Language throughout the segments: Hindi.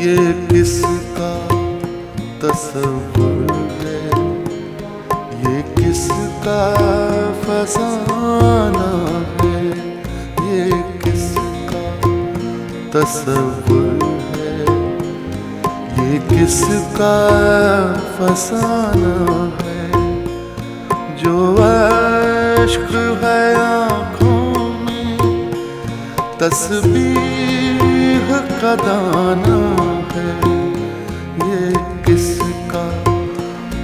ये किसका तस्वुर है? ये किसका फसाना है? ये किसका तस्वुर है? ये किसका फसाना है? जो अश्क है आँखों में, तस्बीह का दाना है ये किसका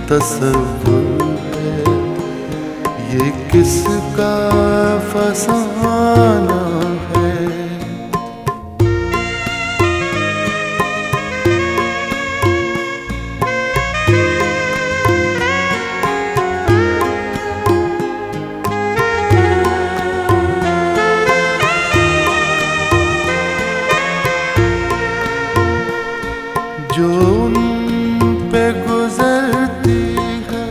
तस्वुर है? ये किसका फसाना जो उन पे गुजरती है,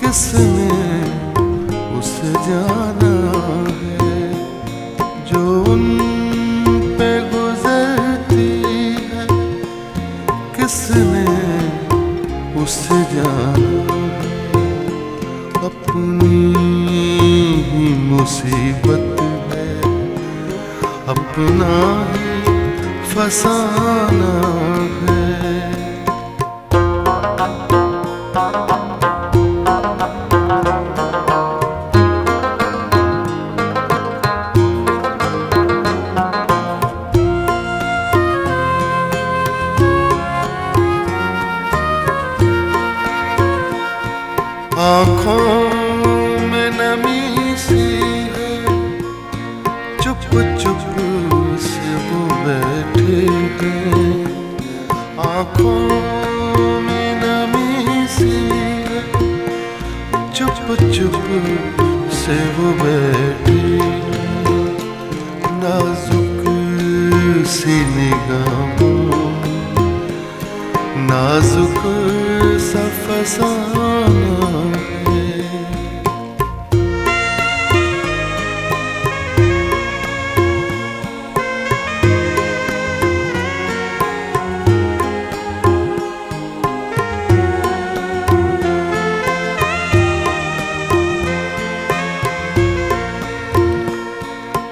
किसने उसे जाना है? जो उन पे गुजरती है, किसने उसे जाना अपनी ही मुसीबत है अपना ही फसाना है। आँखों में नमी चुप चुप से वो बैठे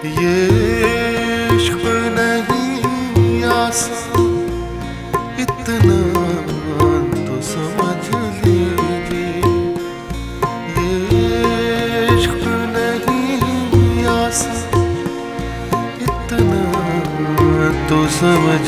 ये इश्क नहीं आस। इतना तो समझ लीजिए। ये इश्क नहीं आस। इतना तो समझ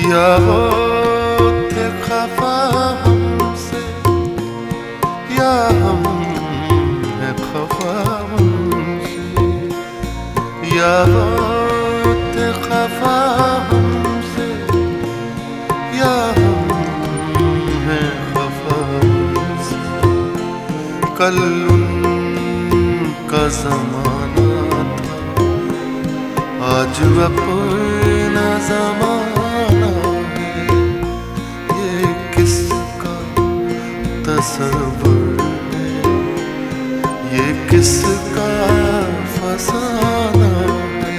या होते खफा हमसे, या हम है खफा हमसे, या होते खफा हमसे, या हम है खफा हमसे। कल उनका जमाना था, आज अपना जमाना ये किसका फसाना है?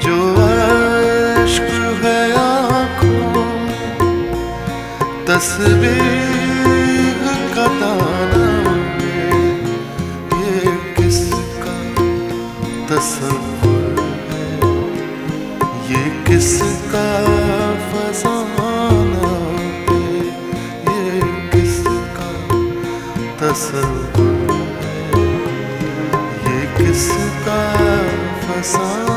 जो अश्क है आँखों तस्वीर है ये किसका फसाना?